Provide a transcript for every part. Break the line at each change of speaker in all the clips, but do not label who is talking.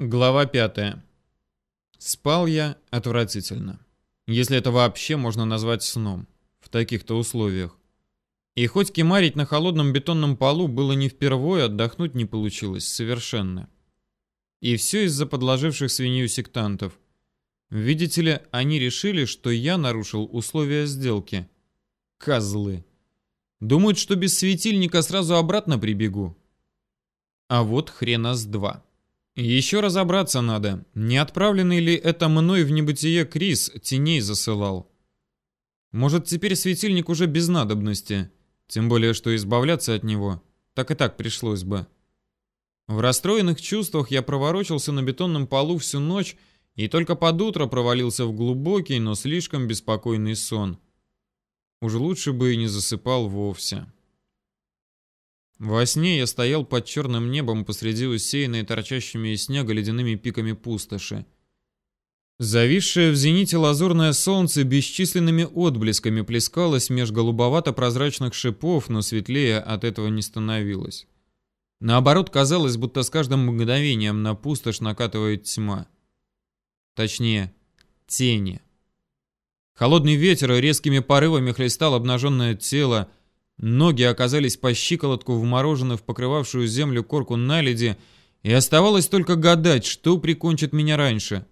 Глава пятая. Спал я отвратительно. Если это вообще можно назвать сном. В таких-то условиях. И хоть кемарить на холодном бетонном полу было не впервые, отдохнуть не получилось совершенно. И все из-за подложивших свинью сектантов. Видите ли, они решили, что я нарушил условия сделки. Козлы. Думают, что без светильника сразу обратно прибегу. А вот хрена с два. Еще разобраться надо, не отправленный ли это мной в небытие Крис теней засылал. Может, теперь светильник уже без надобности, тем более, что избавляться от него так и так пришлось бы. В расстроенных чувствах я проворочился на бетонном полу всю ночь и только под утро провалился в глубокий, но слишком беспокойный сон. Уж лучше бы и не засыпал вовсе. Во сне я стоял под черным небом посреди усеянной торчащими из снега ледяными пиками пустоши. Зависшее в зените лазурное солнце бесчисленными отблесками плескалось меж голубовато-прозрачных шипов, но светлее от этого не становилось. Наоборот, казалось, будто с каждым мгновением на пустошь накатывает тьма. Точнее, тени. Холодный ветер резкими порывами хлестал обнаженное тело, Ноги оказались по щиколотку вморожены в покрывавшую землю корку наледи, и оставалось только гадать, что прикончит меня раньше.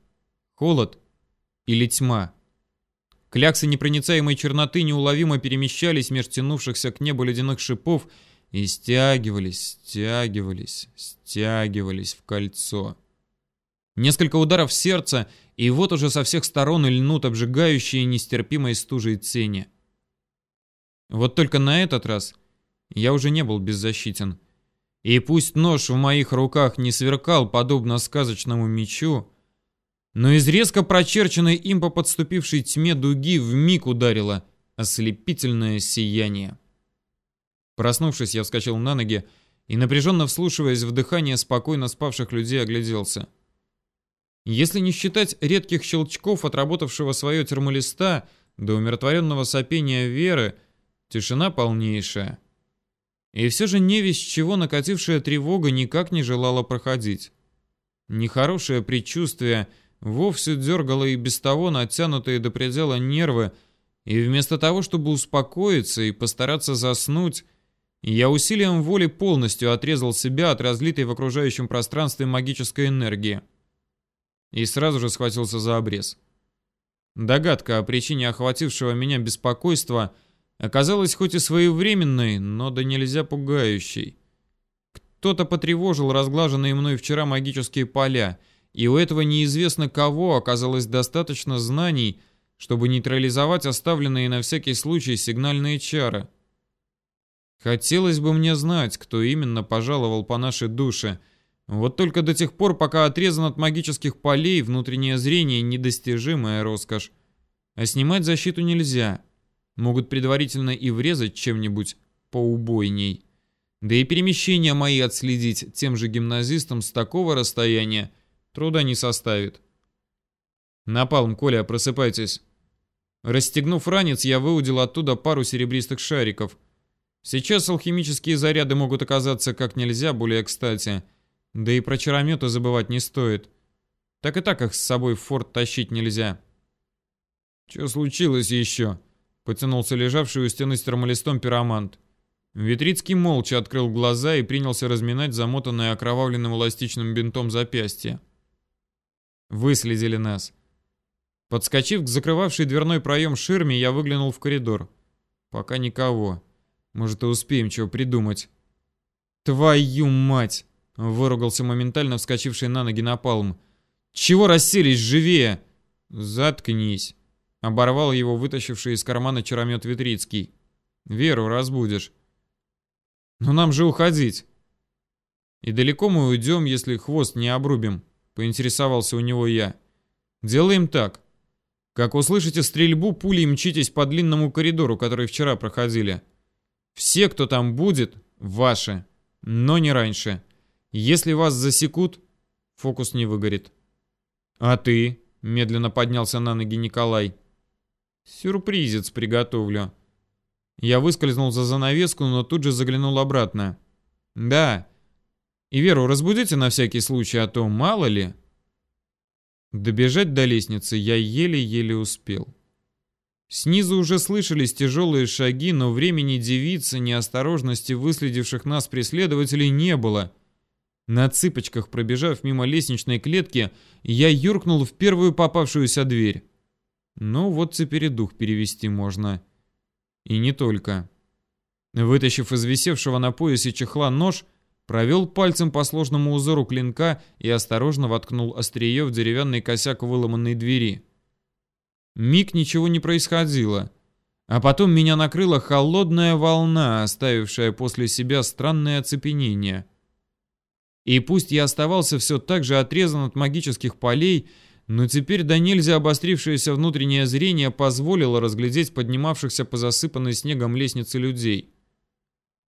Холод или тьма. Кляксы непроницаемой черноты неуловимо перемещались меж тянувшихся к небу ледяных шипов и стягивались, стягивались, стягивались в кольцо. Несколько ударов сердца, и вот уже со всех сторон льнут обжигающие нестерпимой стужей тени. Вот только на этот раз я уже не был беззащитен. И пусть нож в моих руках не сверкал, подобно сказочному мечу, но из резко прочерченной им по подступившей тьме дуги в миг ударило ослепительное сияние. Проснувшись, я вскочил на ноги и, напряженно вслушиваясь в дыхание спокойно спавших людей, огляделся. Если не считать редких щелчков отработавшего свое термолиста до умиротворенного сопения Веры, Тишина полнейшая. И все же не весь чего накатившая тревога никак не желала проходить. Нехорошее предчувствие вовсе дергало и без того натянутые до предела нервы, и вместо того, чтобы успокоиться и постараться заснуть, я усилием воли полностью отрезал себя от разлитой в окружающем пространстве магической энергии. И сразу же схватился за обрез. Догадка о причине охватившего меня беспокойства – оказалась хоть и своевременной, но да нельзя пугающей. Кто-то потревожил разглаженные мной вчера магические поля, и у этого неизвестно кого оказалось достаточно знаний, чтобы нейтрализовать оставленные на всякий случай сигнальные чары. Хотелось бы мне знать, кто именно пожаловал по нашей душе. Вот только до тех пор, пока отрезан от магических полей, внутреннее зрение — недостижимая роскошь. А снимать защиту нельзя — Могут предварительно и врезать чем-нибудь поубойней. Да и перемещения мои отследить тем же гимназистам с такого расстояния труда не составит. Напалм, Коля, просыпайтесь. Расстегнув ранец, я выудил оттуда пару серебристых шариков. Сейчас алхимические заряды могут оказаться как нельзя более кстати. Да и про чарометы забывать не стоит. Так и так их с собой в форт тащить нельзя. Что случилось еще? Потянулся лежавший у стены с термолистом пиромант. Витрицкий молча открыл глаза и принялся разминать замотанное окровавленным эластичным бинтом запястье. Выследили нас. Подскочив к закрывавшей дверной проем ширме, я выглянул в коридор. Пока никого. Может, и успеем чего придумать. «Твою мать!» — выругался моментально вскочивший на ноги напалм. «Чего расселись живее?» «Заткнись!» Оборвал его вытащивший из кармана чаромет Витрицкий. «Веру разбудишь». «Но нам же уходить». «И далеко мы уйдем, если хвост не обрубим?» Поинтересовался у него я. «Делаем так. Как услышите стрельбу, пулей мчитесь по длинному коридору, который вчера проходили. Все, кто там будет, ваши, но не раньше. Если вас засекут, фокус не выгорит». «А ты?» — медленно поднялся на ноги Николай. Сюрпризец приготовлю. Я выскользнул за занавеску, но тут же заглянул обратно. Да, И Веру разбудите на всякий случай, а то мало ли. Добежать до лестницы я еле-еле успел. Снизу уже слышались тяжелые шаги, но времени девицы, неосторожности выследивших нас преследователей не было. На цыпочках, пробежав мимо лестничной клетки, я юркнул в первую попавшуюся дверь. Ну вот теперь и дух перевести можно. И не только. Вытащив из висевшего на поясе чехла нож, провел пальцем по сложному узору клинка и осторожно воткнул острие в деревянный косяк выломанной двери. Миг ничего не происходило. А потом меня накрыла холодная волна, оставившая после себя странное оцепенение. И пусть я оставался все так же отрезан от магических полей, но теперь до нельзя обострившееся внутреннее зрение позволило разглядеть поднимавшихся по засыпанной снегом лестнице людей.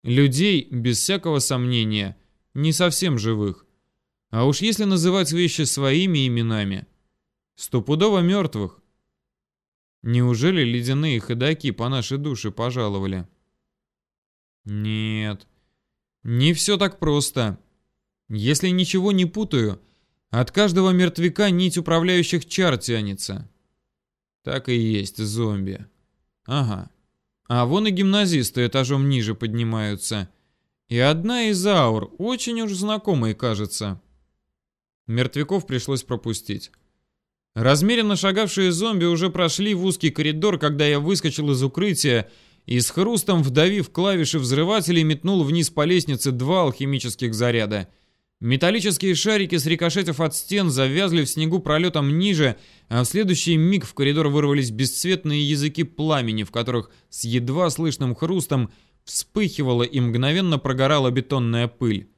Людей, без всякого сомнения, не совсем живых. А уж если называть вещи своими именами, стопудово мертвых. Неужели ледяные ходаки по нашей душе пожаловали? Нет, не все так просто. Если ничего не путаю, от каждого мертвяка нить управляющих чар тянется. Так и есть, зомби. Ага. А вон и гимназисты этажом ниже поднимаются. И одна из аур, очень уж знакомой кажется. Мертвяков пришлось пропустить. Размеренно шагавшие зомби уже прошли в узкий коридор, когда я выскочил из укрытия и с хрустом, вдавив клавиши взрывателей, метнул вниз по лестнице два алхимических заряда — Металлические шарики, срикошетив от стен, завязли в снегу пролетом ниже, а в следующий миг в коридор вырвались бесцветные языки пламени, в которых с едва слышным хрустом вспыхивала и мгновенно прогорала бетонная пыль.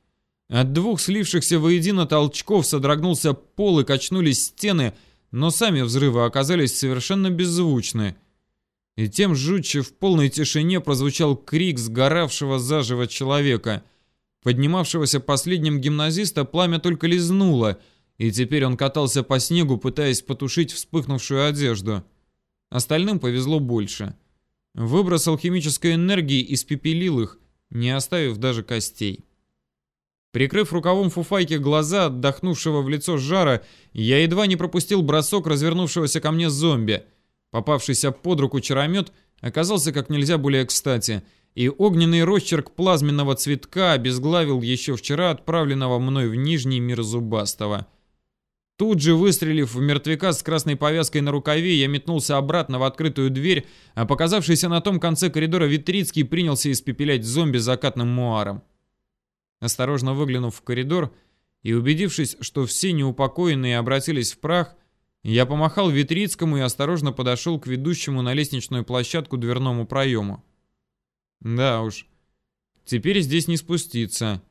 От двух слившихся воедино толчков содрогнулся пол и качнулись стены, но сами взрывы оказались совершенно беззвучны. И тем жутче в полной тишине прозвучал крик сгоравшего заживо человека — Поднимавшегося последним гимназиста пламя только лизнуло, и теперь он катался по снегу, пытаясь потушить вспыхнувшую одежду. Остальным повезло больше. Выброс алхимической энергии испепелил их, не оставив даже костей. Прикрыв рукавом фуфайки глаза, отдохнувшего в лицо жара, я едва не пропустил бросок развернувшегося ко мне зомби. Попавшийся под руку чаромет оказался как нельзя более кстати — и огненный росчерк плазменного цветка обезглавил еще вчера отправленного мной в Нижний мир Зубастого. Тут же, выстрелив в мертвяка с красной повязкой на рукаве, я метнулся обратно в открытую дверь, а показавшийся на том конце коридора Витрицкий принялся испепелять зомби закатным муаром. Осторожно выглянув в коридор и убедившись, что все неупокоенные обратились в прах, я помахал Витрицкому и осторожно подошел к ведущему на лестничную площадку дверному проему. Да уж. Теперь здесь не спуститься.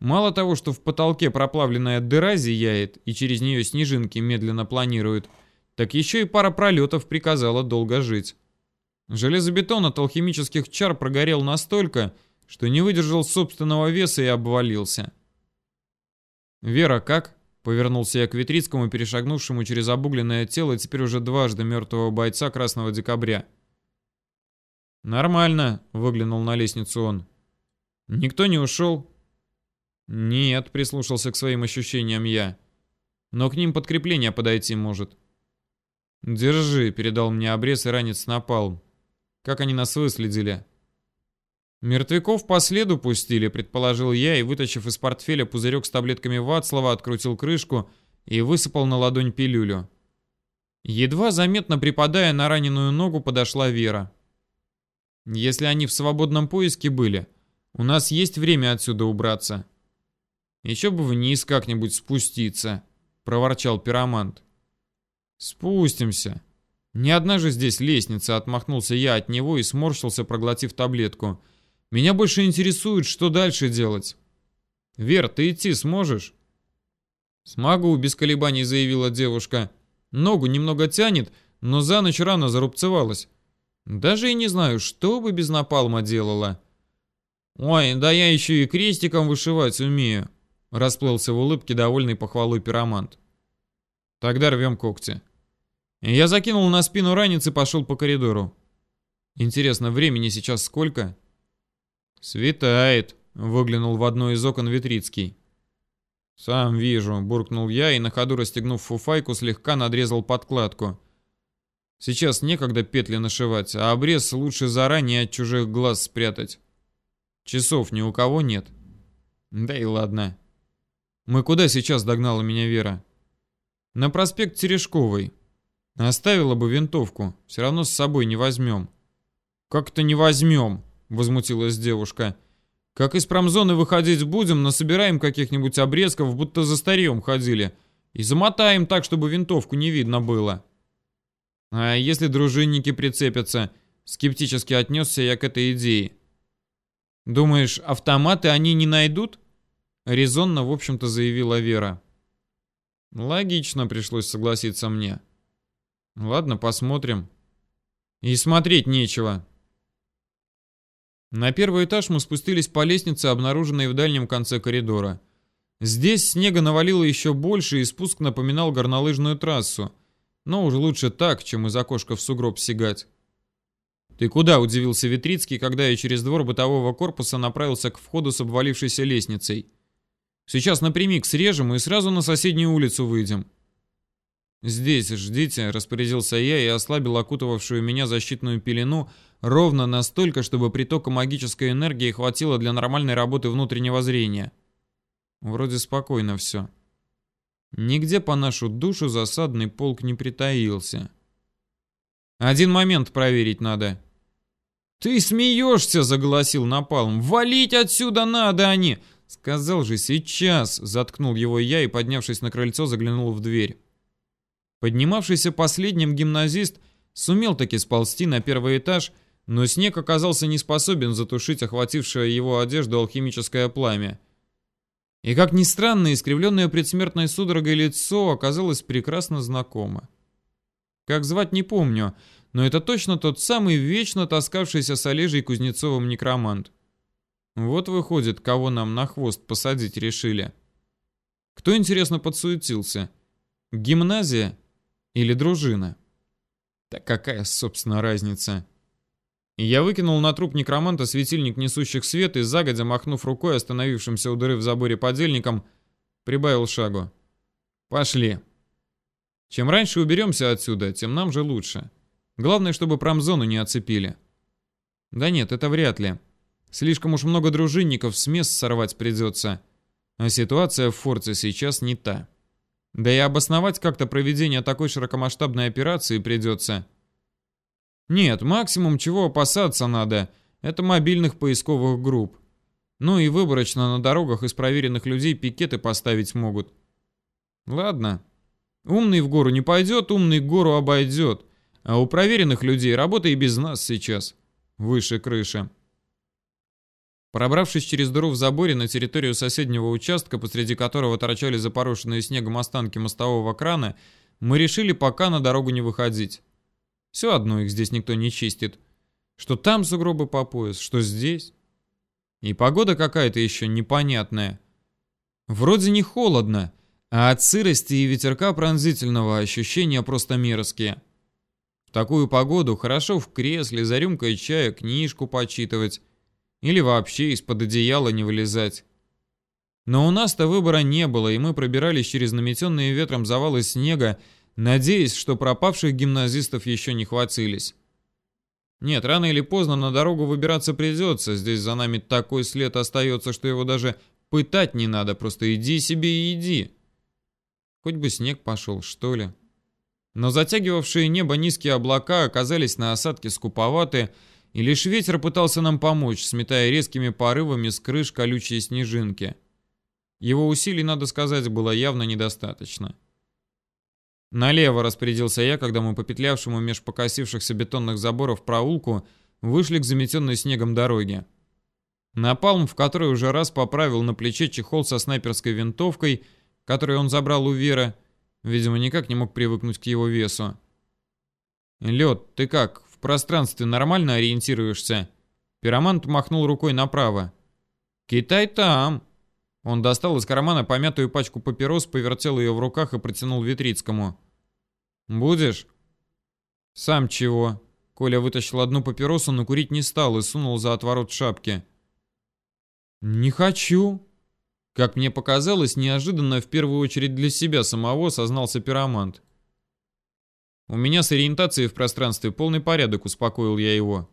Мало того, что в потолке проплавленная дыра зияет, и через нее снежинки медленно планируют, так еще и пара пролетов приказала долго жить. Железобетон от алхимических чар прогорел настолько, что не выдержал собственного веса и обвалился. «Вера, как?» — повернулся я к Витрицкому, перешагнувшему через обугленное тело теперь уже дважды мертвого бойца Красного Декабря. «Нормально», — выглянул на лестницу он. «Никто не ушел?» «Нет», — прислушался к своим ощущениям я. «Но к ним подкрепление подойти может». «Держи», — передал мне обрез и ранец напал. «Как они нас выследили?» «Мертвяков по следу пустили», — предположил я, и, вытащив из портфеля пузырек с таблетками Вацлава, открутил крышку и высыпал на ладонь пилюлю. Едва заметно припадая на раненую ногу, подошла Вера. Если они в свободном поиске были, у нас есть время отсюда убраться. Еще бы вниз как-нибудь спуститься, проворчал пиромант. Спустимся. Ни одна же здесь лестница, отмахнулся я от него и сморщился, проглотив таблетку. Меня больше интересует, что дальше делать. Вер, ты идти сможешь? Смогу, без колебаний заявила девушка. Ногу немного тянет, но за ночь рано зарубцевалась. Даже и не знаю, что бы без напалма делала. Ой, да я еще и крестиком вышивать умею. Расплылся в улыбке довольный похвалой пиромант. Тогда рвем когти. Я закинул на спину ранец и пошел по коридору. Интересно, времени сейчас сколько? Светает, выглянул в одно из окон Витрицкий. «Сам вижу», — буркнул я и на ходу расстегнув фуфайку, слегка надрезал подкладку. «Сейчас некогда петли нашивать, а обрез лучше заранее от чужих глаз спрятать. Часов ни у кого нет». «Да и ладно». «Мы куда сейчас?» — догнала меня Вера. «На проспект Терешковой. Оставила бы винтовку, все равно с собой не возьмем». «Как-то не возьмем», — возмутилась девушка. Как из промзоны выходить будем, насобираем каких-нибудь обрезков, будто за старьем ходили. И замотаем так, чтобы винтовку не видно было. А если дружинники прицепятся? Скептически отнесся я к этой идее. Думаешь, автоматы они не найдут? Резонно, в общем-то, заявила Вера. Логично пришлось согласиться мне. Ладно, посмотрим. И смотреть нечего. На первый этаж мы спустились по лестнице, обнаруженной в дальнем конце коридора. Здесь снега навалило еще больше, и спуск напоминал горнолыжную трассу. Но уже лучше так, чем из окошка в сугроб сигать. «Ты куда?» – удивился Витрицкий, когда я через двор бытового корпуса направился к входу с обвалившейся лестницей. «Сейчас напрямик срежем и сразу на соседнюю улицу выйдем». «Здесь ждите», — распорядился я и ослабил окутывавшую меня защитную пелену ровно настолько, чтобы притока магической энергии хватило для нормальной работы внутреннего зрения. Вроде спокойно все. Нигде по нашу душу засадный полк не притаился. Один момент проверить надо. «Ты смеешься!» — заголосил Напалм. «Валить отсюда надо они!» «Сказал же, сейчас!» — заткнул его я и, поднявшись на крыльцо, заглянул в дверь. Поднимавшийся последним гимназист сумел таки сползти на первый этаж, но снег оказался не способен затушить охватившее его одежду алхимическое пламя. И как ни странно, искривленное предсмертной судорогой лицо оказалось прекрасно знакомо. Как звать не помню, но это точно тот самый вечно таскавшийся с Олежей Кузнецовым некромант. Вот выходит, кого нам на хвост посадить решили. Кто, интересно, подсуетился? Гимназия или дружина? Так какая, собственно, разница? Я выкинул на труп некроманта светильник несущих свет и, загодя махнув рукой остановившимся у дыры в заборе подельником, прибавил шагу. «Пошли. Чем раньше уберемся отсюда, тем нам же лучше. Главное, чтобы промзону не оцепили». «Да нет, это вряд ли. Слишком уж много дружинников с мест сорвать придется. А ситуация в форте сейчас не та». Да и обосновать как-то проведение такой широкомасштабной операции придется. Нет, максимум чего опасаться надо, это мобильных поисковых групп. Ну и выборочно на дорогах из проверенных людей пикеты поставить могут. Ладно. Умный в гору не пойдет, умный гору обойдет. А у проверенных людей работа и без нас сейчас. Выше крыши. Пробравшись через дыру в заборе на территорию соседнего участка, посреди которого торчали запорошенные снегом останки мостового крана, мы решили пока на дорогу не выходить. Все одно их здесь никто не чистит. Что там сугробы по пояс, что здесь. И погода какая-то еще непонятная. Вроде не холодно, а от сырости и ветерка пронзительного ощущения просто мерзкие. В такую погоду хорошо в кресле за рюмкой чая книжку почитывать, или вообще из-под одеяла не вылезать. Но у нас-то выбора не было, и мы пробирались через наметенные ветром завалы снега, надеясь, что пропавших гимназистов еще не хватились. Нет, рано или поздно на дорогу выбираться придется, здесь за нами такой след остается, что его даже пытать не надо, просто иди себе и иди. Хоть бы снег пошел, что ли. Но затягивавшие небо низкие облака оказались на осадке скуповаты, и лишь ветер пытался нам помочь, сметая резкими порывами с крыш колючие снежинки. Его усилий, надо сказать, было явно недостаточно. Налево распорядился я, когда мы по петлявшему меж покосившихся бетонных заборов проулку вышли к заметенной снегом дороге. Напалм, в который уже раз поправил на плече чехол со снайперской винтовкой, который он забрал у Веры, видимо, никак не мог привыкнуть к его весу. «Лед, ты как, в пространстве нормально ориентируешься?» Пиромант махнул рукой направо. «Китай там!» Он достал из кармана помятую пачку папирос, повертел ее в руках и протянул Витрицкому. «Будешь?» «Сам чего?» Коля вытащил одну папиросу, но курить не стал и сунул за отворот шапки. «Не хочу». Как мне показалось, неожиданно в первую очередь для себя самого сознался пиромант. «У меня с ориентацией в пространстве полный порядок», — успокоил я его.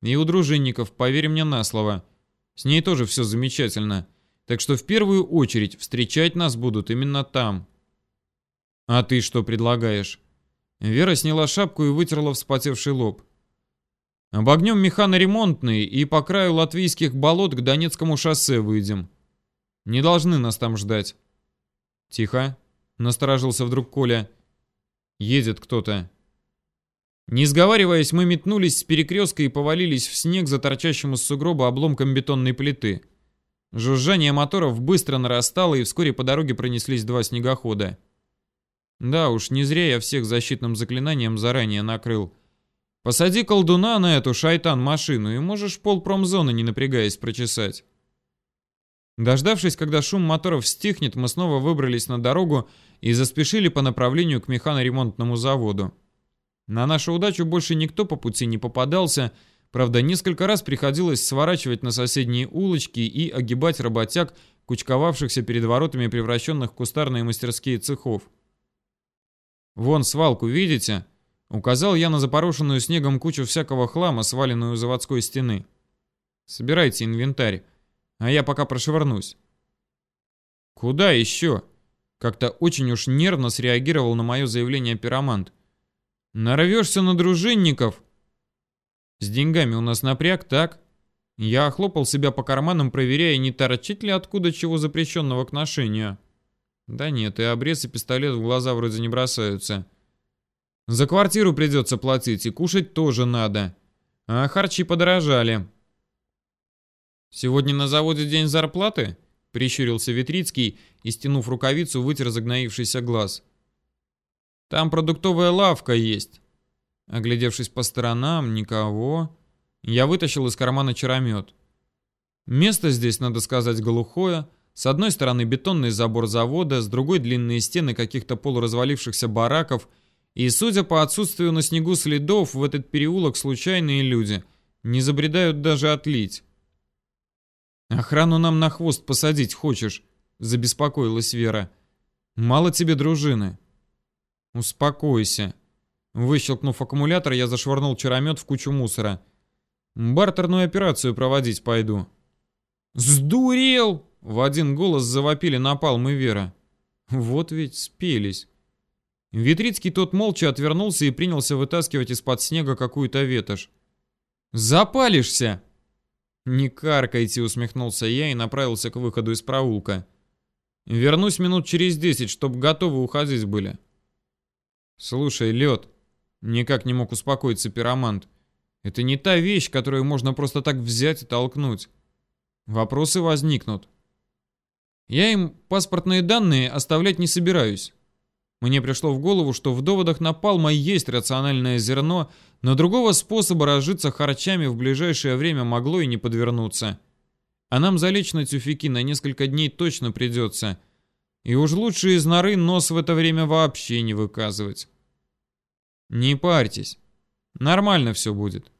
«И у дружинников, поверь мне на слово. С ней тоже все замечательно. Так что в первую очередь встречать нас будут именно там». «А ты что предлагаешь?» Вера сняла шапку и вытерла вспотевший лоб. «Обогнем механоремонтный и по краю латвийских болот к Донецкому шоссе выйдем. Не должны нас там ждать». «Тихо», — насторожился вдруг Коля. Едет кто-то. Не сговариваясь, мы метнулись с перекрестка и повалились в снег за торчащим из сугроба обломком бетонной плиты. Жужжание моторов быстро нарастало, и вскоре по дороге пронеслись два снегохода. Да уж, не зря я всех защитным заклинанием заранее накрыл. Посади колдуна на эту шайтан-машину, и можешь пол промзоны, не напрягаясь, прочесать. Дождавшись, когда шум моторов стихнет, мы снова выбрались на дорогу и заспешили по направлению к механоремонтному заводу. На нашу удачу больше никто по пути не попадался, правда, несколько раз приходилось сворачивать на соседние улочки и огибать работяг, кучковавшихся перед воротами превращенных в кустарные мастерские цехов. «Вон свалку, видите?» Указал я на запорошенную снегом кучу всякого хлама, сваленную у заводской стены. «Собирайте инвентарь а я пока прошвырнусь. Куда еще? Как-то очень уж нервно среагировал на мое заявление пиромант. Нарвешься на дружинников. С деньгами у нас напряг, так? Я охлопал себя по карманам, проверяя, не торчит ли откуда чего запрещенного к ношению. Да нет, и обрез и пистолет в глаза вроде не бросаются. За квартиру придется платить, и кушать тоже надо. А харчи подорожали. «Сегодня на заводе день зарплаты?» — прищурился Витрицкий и, стянув рукавицу, вытер загноившийся глаз. «Там продуктовая лавка есть». Оглядевшись по сторонам, никого. Я вытащил из кармана чаромет. Место здесь, надо сказать, глухое. С одной стороны бетонный забор завода, с другой длинные стены каких-то полуразвалившихся бараков. И, судя по отсутствию на снегу следов, в этот переулок случайные люди не забредают даже отлить. «Охрану нам на хвост посадить хочешь?» — забеспокоилась Вера. «Мало тебе дружины». «Успокойся». Выщелкнув аккумулятор, я зашвырнул чаромет в кучу мусора. «Бартерную операцию проводить пойду». «Сдурел!» — в один голос завопили Напалм и Вера. Вот ведь спелись. Витрицкий тот молча отвернулся и принялся вытаскивать из-под снега какую-то ветошь. «Запалишься!» «Не каркайте», — усмехнулся я и направился к выходу из проулка. «Вернусь минут через десять, чтоб готовы уходить были». «Слушай, лед», — никак не мог успокоиться пиромант, «это не та вещь, которую можно просто так взять и толкнуть. Вопросы возникнут». «Я им паспортные данные оставлять не собираюсь. Мне пришло в голову, что в доводах Напалма есть рациональное зерно, но другого способа разжиться харчами в ближайшее время могло и не подвернуться. А нам залечь на тюфяки на несколько дней точно придется. И уж лучше из норы нос в это время вообще не выказывать. Не парьтесь. Нормально все будет.